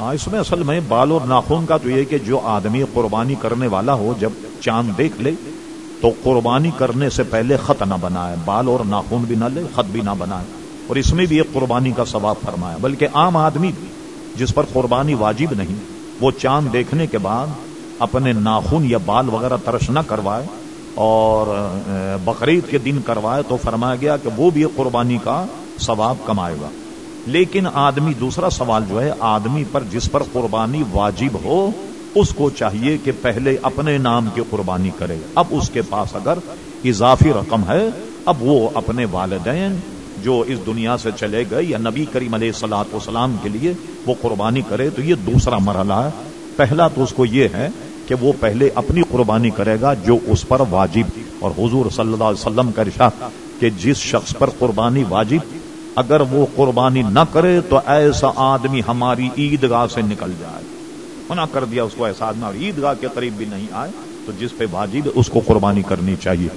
ہاں اس میں اصل میں بال اور ناخون کا تو یہ کہ جو آدمی قربانی کرنے والا ہو، جب چاند دیکھ لے، تو قربانی کرنے سے پہلے خط نہ بنائے، بال اور ناخون بھی نہ لے، خط بھی نہ بنائے۔ اور اس میں بھی ایک قربانی کا ثواب فرمایا۔ بلکہ عام آدمی بھی جس پر قربانی واجب نہیں، وہ چاند دیکھنے کے بعد اپنے ناخون یا بال وغیرہ ترش نہ کروائے اور بقرعید کے دن کروائے تو فرمایا گیا کہ وہ بھی قربانی کا ثواب کمائے گا۔ لیکن آدمی دوسرا سوال جو ہے، آدمی پر جس پر قربانی واجب ہو، اس کو چاہیے کہ پہلے اپنے نام کی قربانی کرے۔ اب اس کے پاس اگر اضافی رقم ہے، اب وہ اپنے والدین جو اس دنیا سے چلے گئے یا نبی کریم علیہ سلاط وسلام کے لیے وہ قربانی کرے، تو یہ دوسرا مرحلہ ہے۔ پہلا تو اس کو یہ ہے کہ وہ پہلے اپنی قربانی کرے گا جو اس پر واجب۔ اور حضور صلی اللہ علیہ وسلم کا رشاہ کہ جس شخص پر قربانی واجب اگر وہ قربانی نہ کرے تو ایسا آدمی ہماری عیدگاہ سے نکل جائے۔ منع کر دیا اس کو ایسا آدمی اور عیدگاہ کے قریب بھی نہیں آئے، تو جس پہ واجب اس کو قربانی کرنی چاہیے۔